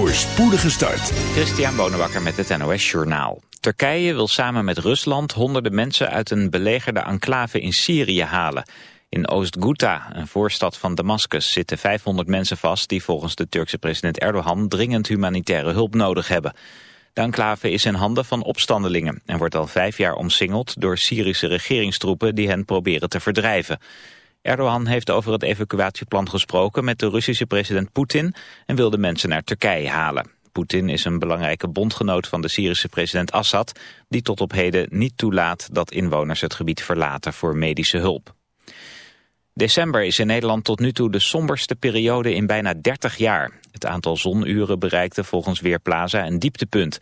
voor spoedige start. Christian Bonenbakker met het NOS Journaal. Turkije wil samen met Rusland honderden mensen uit een belegerde enclave in Syrië halen. In Oost-Ghouta, een voorstad van Damascus, zitten 500 mensen vast... die volgens de Turkse president Erdogan dringend humanitaire hulp nodig hebben. De enclave is in handen van opstandelingen... en wordt al vijf jaar omsingeld door Syrische regeringstroepen... die hen proberen te verdrijven. Erdogan heeft over het evacuatieplan gesproken met de Russische president Poetin... en wil de mensen naar Turkije halen. Poetin is een belangrijke bondgenoot van de Syrische president Assad... die tot op heden niet toelaat dat inwoners het gebied verlaten voor medische hulp. December is in Nederland tot nu toe de somberste periode in bijna 30 jaar. Het aantal zonuren bereikte volgens Weerplaza een dieptepunt.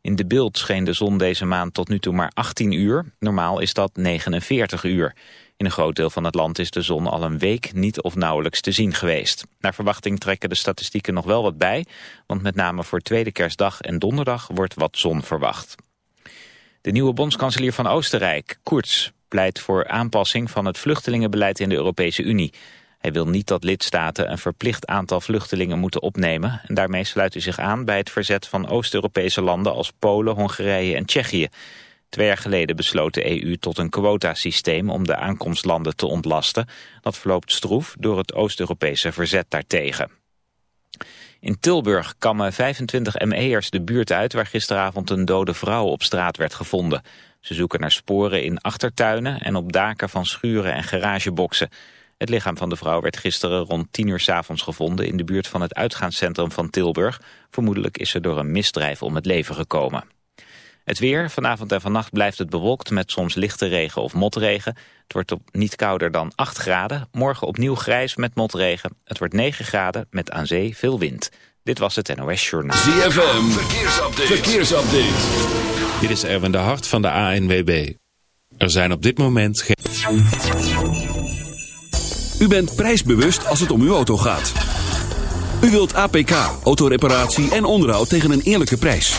In de beeld scheen de zon deze maand tot nu toe maar 18 uur. Normaal is dat 49 uur. In een groot deel van het land is de zon al een week niet of nauwelijks te zien geweest. Naar verwachting trekken de statistieken nog wel wat bij, want met name voor tweede kerstdag en donderdag wordt wat zon verwacht. De nieuwe bondskanselier van Oostenrijk, Kurz, pleit voor aanpassing van het vluchtelingenbeleid in de Europese Unie. Hij wil niet dat lidstaten een verplicht aantal vluchtelingen moeten opnemen. En daarmee sluit hij zich aan bij het verzet van Oost-Europese landen als Polen, Hongarije en Tsjechië. Twee jaar geleden besloot de EU tot een quotasysteem om de aankomstlanden te ontlasten. Dat verloopt stroef door het Oost-Europese verzet daartegen. In Tilburg kammen 25 ME'ers de buurt uit waar gisteravond een dode vrouw op straat werd gevonden. Ze zoeken naar sporen in achtertuinen en op daken van schuren en garageboxen. Het lichaam van de vrouw werd gisteren rond 10 uur s avonds gevonden in de buurt van het uitgaanscentrum van Tilburg. Vermoedelijk is ze door een misdrijf om het leven gekomen. Het weer, vanavond en vannacht blijft het bewolkt met soms lichte regen of motregen. Het wordt op niet kouder dan 8 graden. Morgen opnieuw grijs met motregen. Het wordt 9 graden met aan zee veel wind. Dit was het NOS Journaal. ZFM, verkeersupdate. verkeersupdate. Dit is Erwin de Hart van de ANWB. Er zijn op dit moment geen... U bent prijsbewust als het om uw auto gaat. U wilt APK, autoreparatie en onderhoud tegen een eerlijke prijs.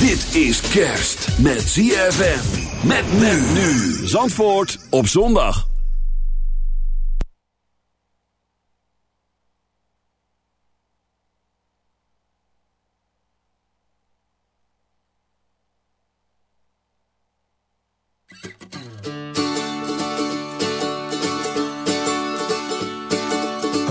Dit is kerst met ZFM. Met men nu. Zandvoort op zondag.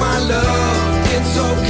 My love, it's okay.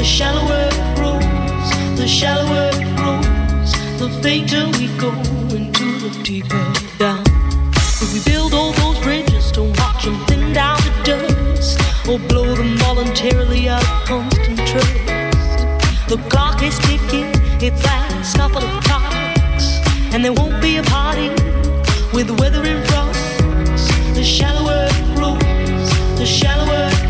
the shallower it grows, the shallower it grows, the fainter we go into the deeper down. If we build all those bridges, don't watch them thin down to dust, or blow them voluntarily out of constant trust. The clock is ticking, it's last couple of clocks, and there won't be a party with the weather in front. The shallower it grows, the shallower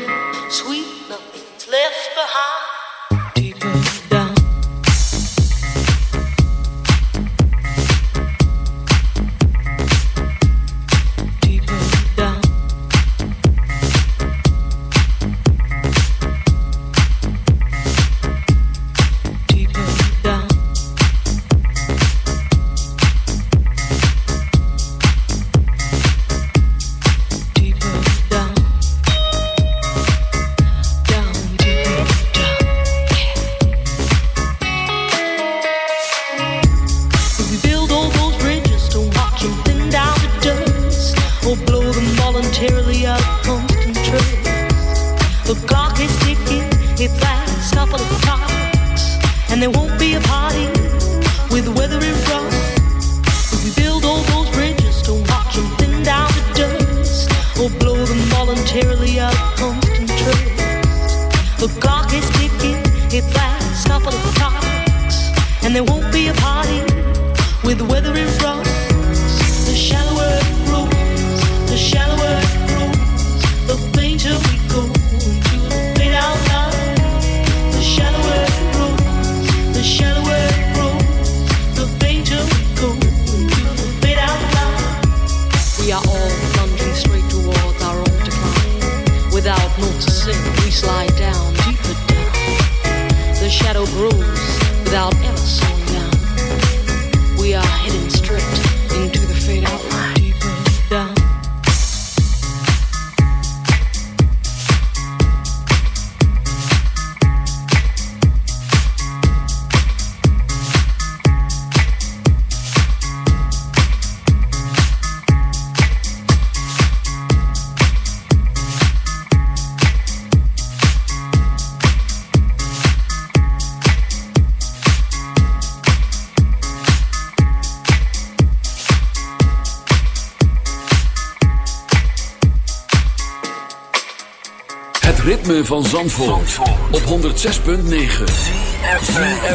op 106.9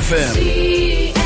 FM.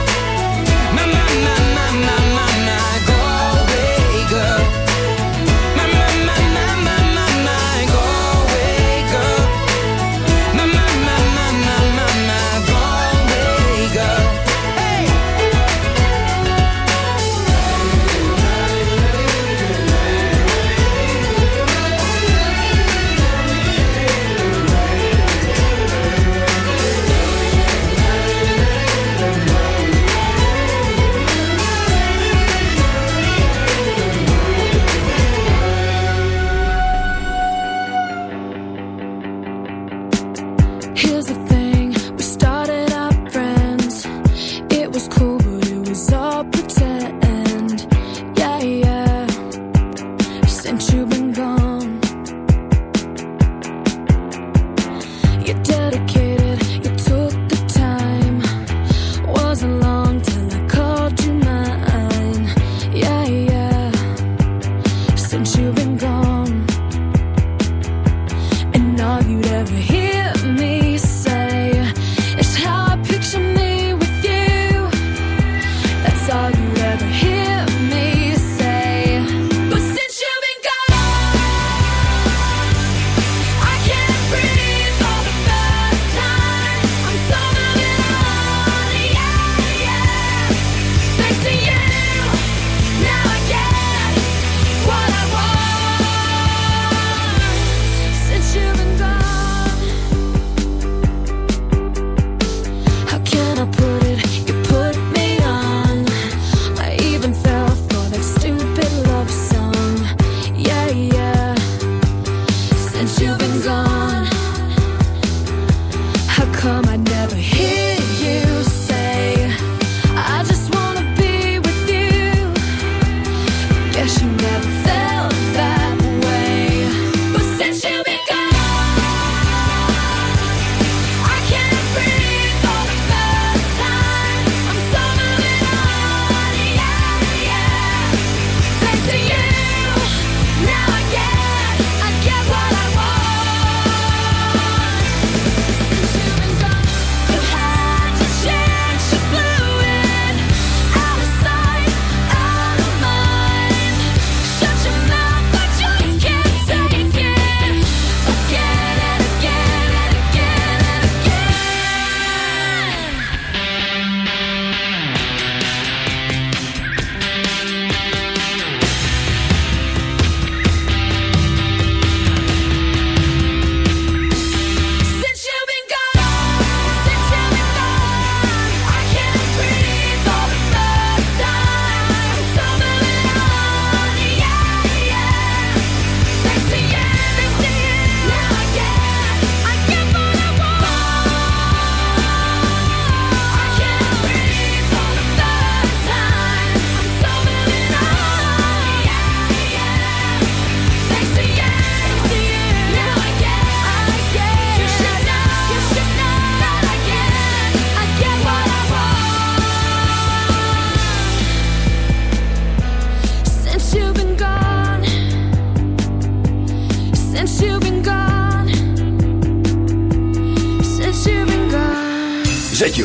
na na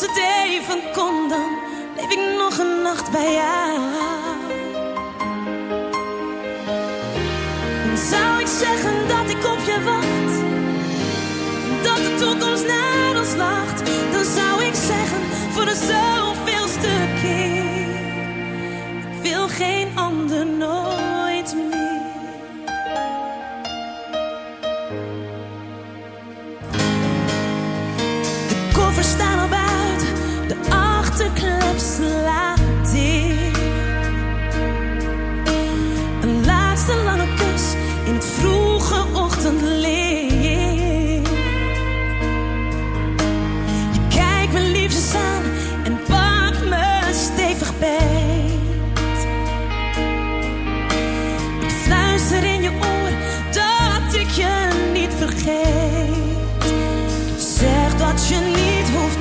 als het even kon, dan leef ik nog een nacht bij jou. En zou ik zeggen dat ik op je wacht, dat de toekomst naar ons lacht, dan zou ik zeggen voor de zoveelste keer: ik wil geen ander nog.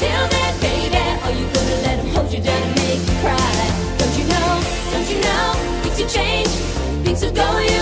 Until then, baby, are you gonna let him hold you down and make you cry? Don't you know, don't you know, things will change, things will go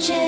change.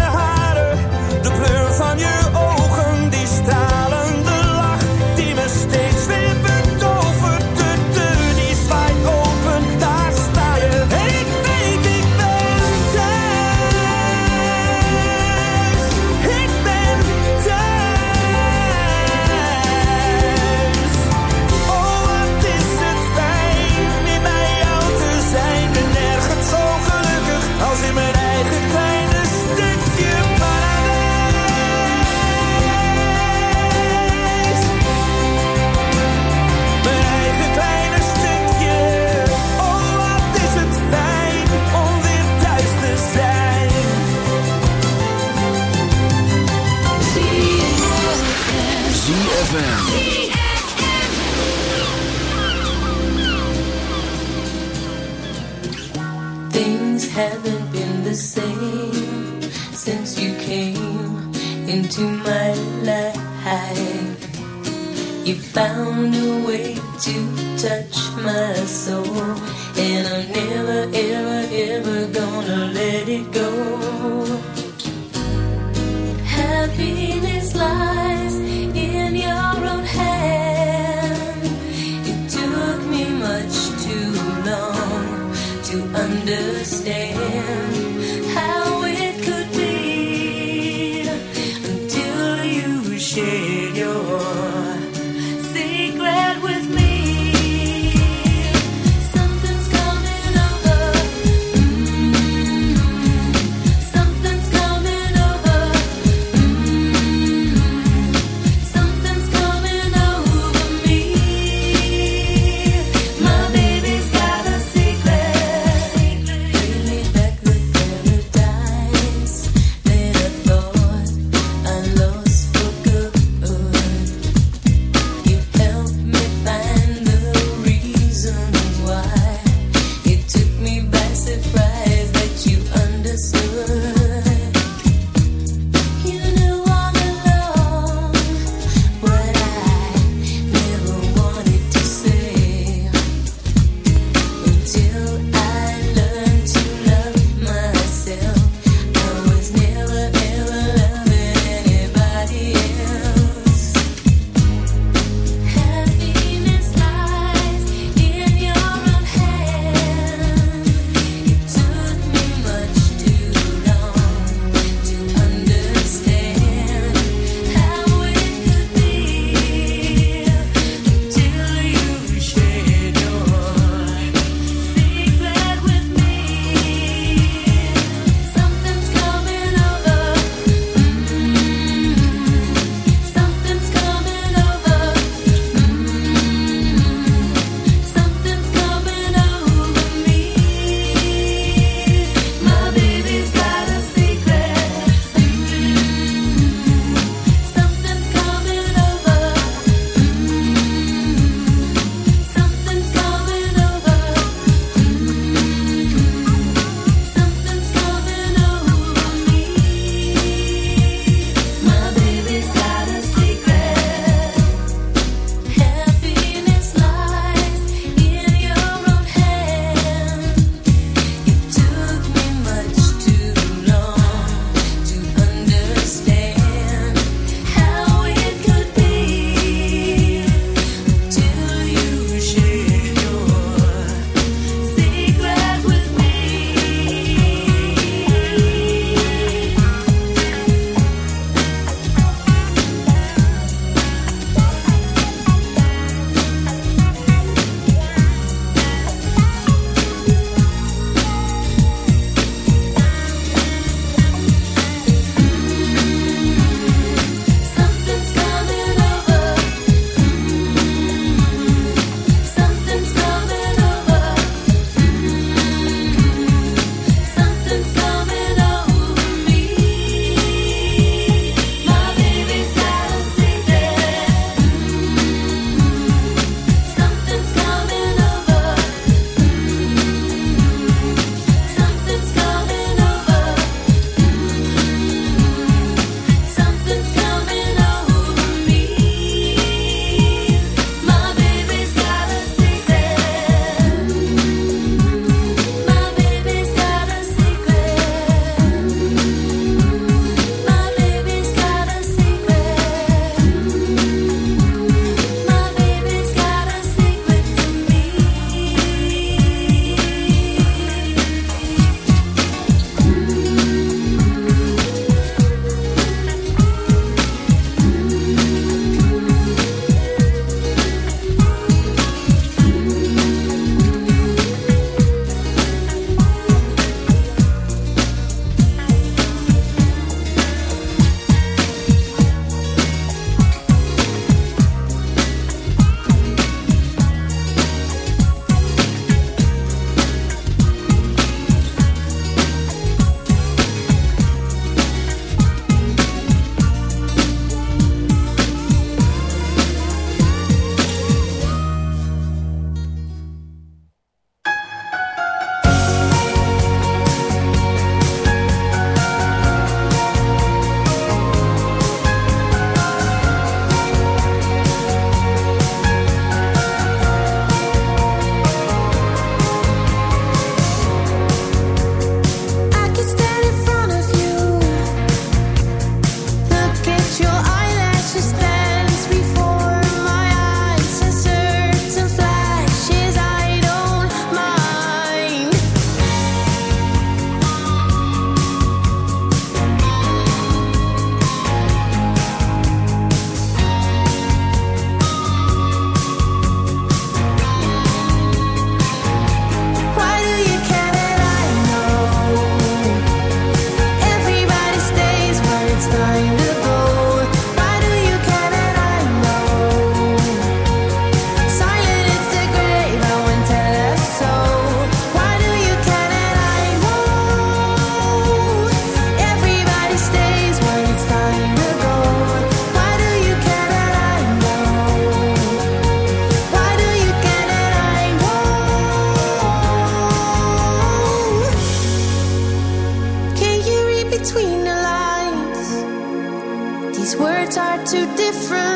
found a way two different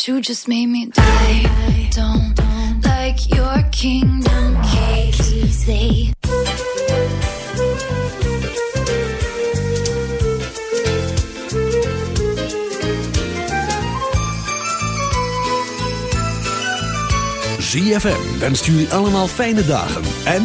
But you just made me die. I don't, like your kingdom keys. ZFM wenst jullie allemaal fijne dagen en...